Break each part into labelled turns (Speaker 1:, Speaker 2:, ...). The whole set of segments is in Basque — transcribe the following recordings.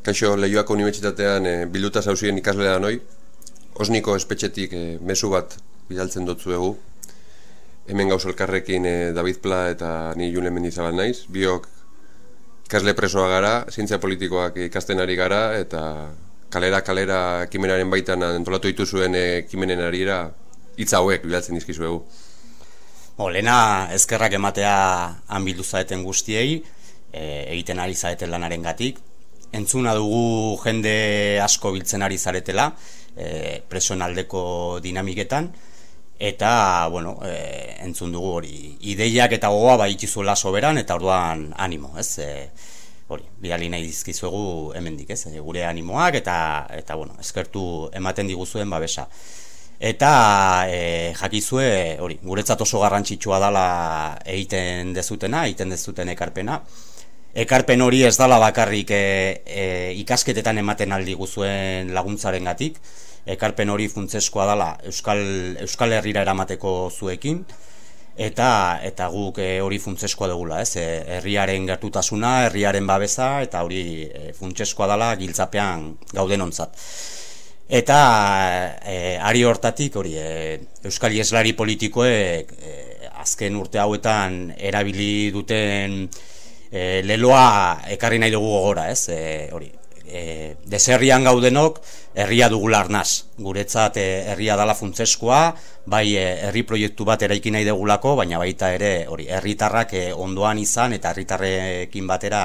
Speaker 1: Kaixo Leioako Unibertsitatean e, bilduta zauzien ikaslea noi, osniko espetxetik e, mesu bat bidaltzen dutzu egu. Hemen gauz elkarrekin e, David Pla eta ni Jule Mendizabal naiz. Biok ikasle presoa gara, zientzia politikoak ikasten ari gara, eta kalera-kalera ekimenaren baitan antolatu dituzuen ekimenen arira hitz hauek bidaltzen dizkizu egu.
Speaker 2: Bo, lena ezkerrak ematea han bildu zaeten guztiei, e, egiten ari zaeten lanaren gatik, entzuna dugu jende asko biltzen ari zaretela e, presoen aldeko dinamiketan eta bueno, e, entzun dugu hori ideiak eta gogoa baitizuela soberan eta orduan animo, ez? E, hori, bidali nahi dizkizuegu hemendik, ez? Gure animoak eta eta bueno, eskertu ematen diguzuen babesa. Eta e, jakizue, hori, guretzat oso garrantzitsua dala egiten dezutena, egiten dezuten ekarpena, ekarpen hori ez dala bakarrik e, e, ikasketetan ematen aldi guzuen laguntzaren gatik, ekarpen hori funtzeskoa dala Euskal, Euskal Herrira eramateko zuekin, eta eta guk e, hori funtzeskoa dugula, ez? E, herriaren gertutasuna, herriaren babesa, eta hori e, funtzeskoa dala giltzapean gauden ontzat. Eta e, ari hortatik hori e, Euskal Ieslari politikoek e, azken urte hauetan erabili duten e, leloa ekarri nahi dugu gogora, ez? E, hori, e, deserrian gaudenok herria dugu larnaz. Guretzat herria dala funtzeskoa, bai herri proiektu bat eraiki nahi dugulako, baina baita ere hori herritarrak ondoan izan eta herritarrekin batera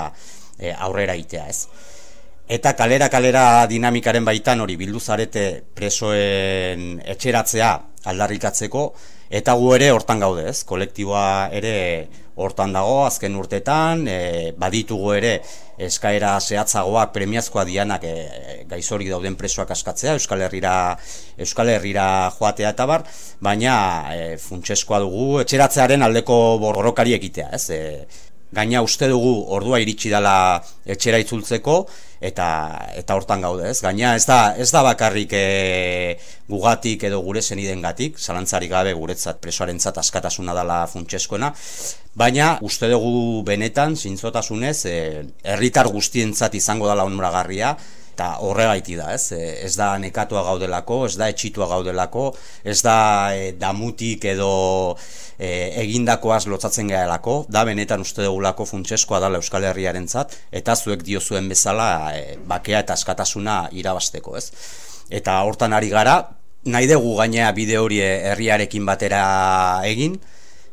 Speaker 2: e, aurrera itea, ez? Eta kalera kalera dinamikaren baitan hori bildu zarete presoen etxeratzea aldarrikatzeko eta gu ere hortan gaude, ez? Kolektiboa ere hortan dago azken urtetan, e, baditugu ere eskaera zehatzagoak premiazkoa dianak e, gaizori dauden presoak askatzea Euskal Herrira Euskal Herrira joatea eta bar, baina e, funtseskoa dugu etxeratzearen aldeko borrokari ekitea, ez? E, gaina uste dugu ordua iritsi dela etxera itzultzeko eta eta hortan gaude, ez? Gaina ez da ez da bakarrik e, gugatik edo gure zenidengatik, zalantzarik gabe guretzat presoarentzat askatasuna dela funtseskoena, baina uste dugu benetan zintzotasunez eh, herritar guztientzat izango dela onuragarria eta horregaiti da, ez? E, ez da nekatua gaudelako, ez da etxitua gaudelako, ez da e, damutik edo e, egindakoaz lotzatzen gehalako, da benetan uste dugulako funtseskoa dela Euskal Herriaren zat, eta zuek dio zuen bezala e, bakea eta askatasuna irabasteko, ez? Eta hortan ari gara, nahi dugu gainea bide hori herriarekin batera egin,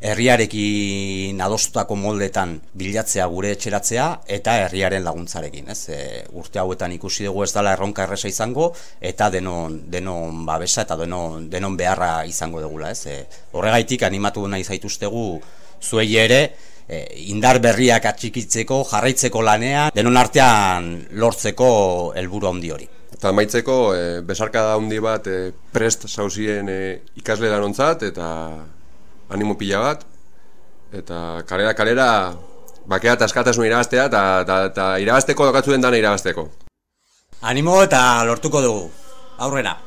Speaker 2: herriarekin adostutako moldetan bilatzea gure etxeratzea eta herriaren laguntzarekin, ez? E, urte hauetan ikusi dugu ez dela erronka erresa izango eta denon denon babesa eta denon denon beharra izango degula, ez? E, horregaitik animatu nahi zaituztegu zuei ere e, indar berriak atxikitzeko, jarraitzeko lanea, denon artean lortzeko helburu handi hori.
Speaker 1: Eta maitzeko, e, besarka da handi bat e, prest zauzien e, ikasle lanontzat eta animo pila bat, eta kalera kalera bakea eta askatasun irabaztea, eta, irabazteko dokatzen dana irabazteko.
Speaker 2: Animo eta lortuko dugu, aurrera.